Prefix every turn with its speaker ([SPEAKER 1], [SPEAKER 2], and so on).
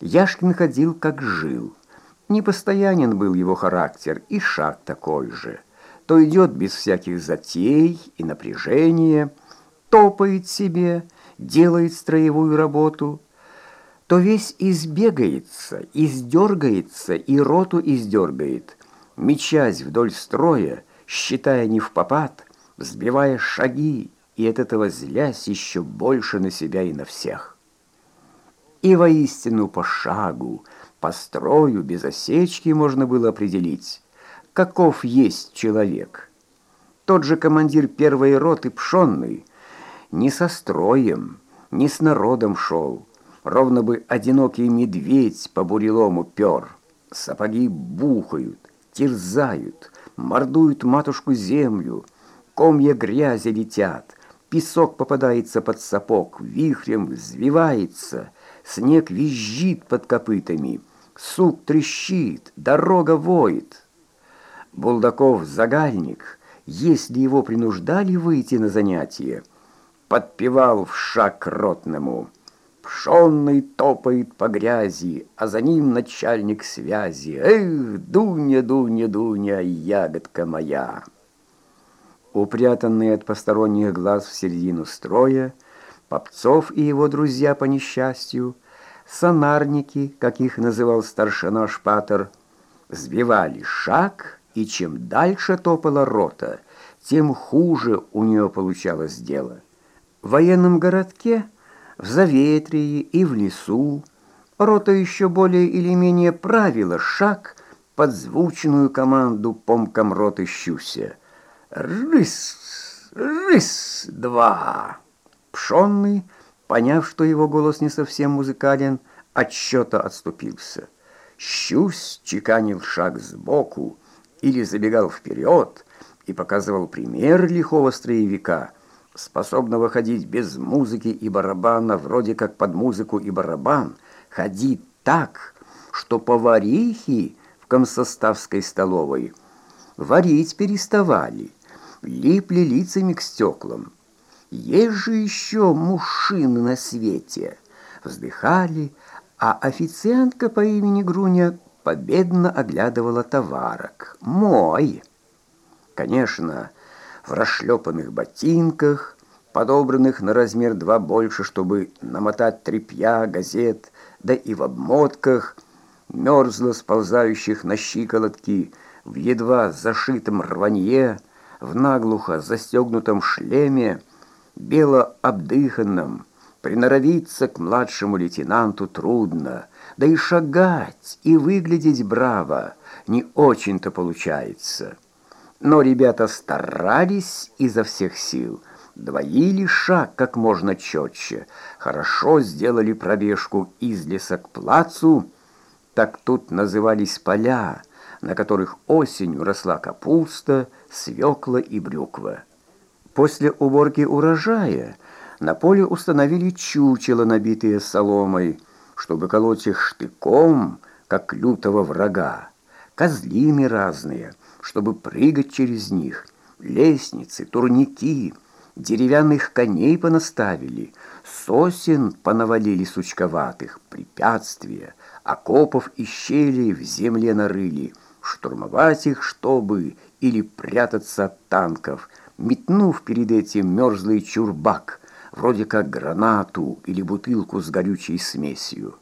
[SPEAKER 1] Яшкин ходил как жил. Непостоянен был его характер, и шаг такой же. То идет без всяких затей и напряжения, топает себе, делает строевую работу, то весь избегается, издергается и роту издергает, мечась вдоль строя, считая не в попад, взбивая шаги и от этого злясь еще больше на себя и на всех. И воистину по шагу, по строю без осечки можно было определить, каков есть человек. Тот же командир первой роты Пшенный не со строем, не с народом шел, ровно бы одинокий медведь по бурелому пер. Сапоги бухают, терзают, мордуют матушку землю, комья грязи летят, песок попадается под сапог, вихрем взвивается, снег визжит под копытами, сук трещит, дорога воет. Булдаков загальник, если его принуждали выйти на занятие, подпевал в шаг ротному. Пшенный топает по грязи, а за ним начальник связи. Эх, Дуня, Дуня, Дуня, ягодка моя! Упрятанные от посторонних глаз в середину строя, Попцов и его друзья по несчастью, сонарники, как их называл старшина Шпатер, сбивали шаг, и чем дальше топала рота, тем хуже у нее получалось дело. В военном городке, в Заветрии и в лесу рота еще более или менее правила шаг под звучную команду помком роты «Щуся». «Рыс! Рыс! Два!» Пшенный, поняв, что его голос не совсем музыкален, от счета отступился. Щусь чеканил шаг сбоку или забегал вперед и показывал пример лихого строевика, способного ходить без музыки и барабана, вроде как под музыку и барабан, ходить так, что поварихи в комсоставской столовой варить переставали, липли лицами к стеклам. Есть же еще мужчины на свете. Вздыхали, а официантка по имени Груня победно оглядывала товарок. Мой! Конечно, в расшлепанных ботинках, подобранных на размер два больше, чтобы намотать тряпья, газет, да и в обмотках, мерзло сползающих на щиколотки, в едва зашитом рванье, в наглухо застегнутом шлеме, бело обдыханном, приноровиться к младшему лейтенанту трудно, да и шагать, и выглядеть браво не очень-то получается. Но ребята старались изо всех сил, двоили шаг как можно четче, хорошо сделали пробежку из леса к плацу, так тут назывались поля, на которых осенью росла капуста, свекла и брюква. После уборки урожая на поле установили чучело, набитые соломой, чтобы колоть их штыком, как лютого врага, козлины разные, чтобы прыгать через них, лестницы, турники, деревянных коней понаставили, сосен понавалили сучковатых, препятствия, окопов и щелей в земле нарыли, штурмовать их, чтобы, или прятаться от танков, метнув перед этим мерзлый чурбак, вроде как гранату или бутылку с горючей смесью.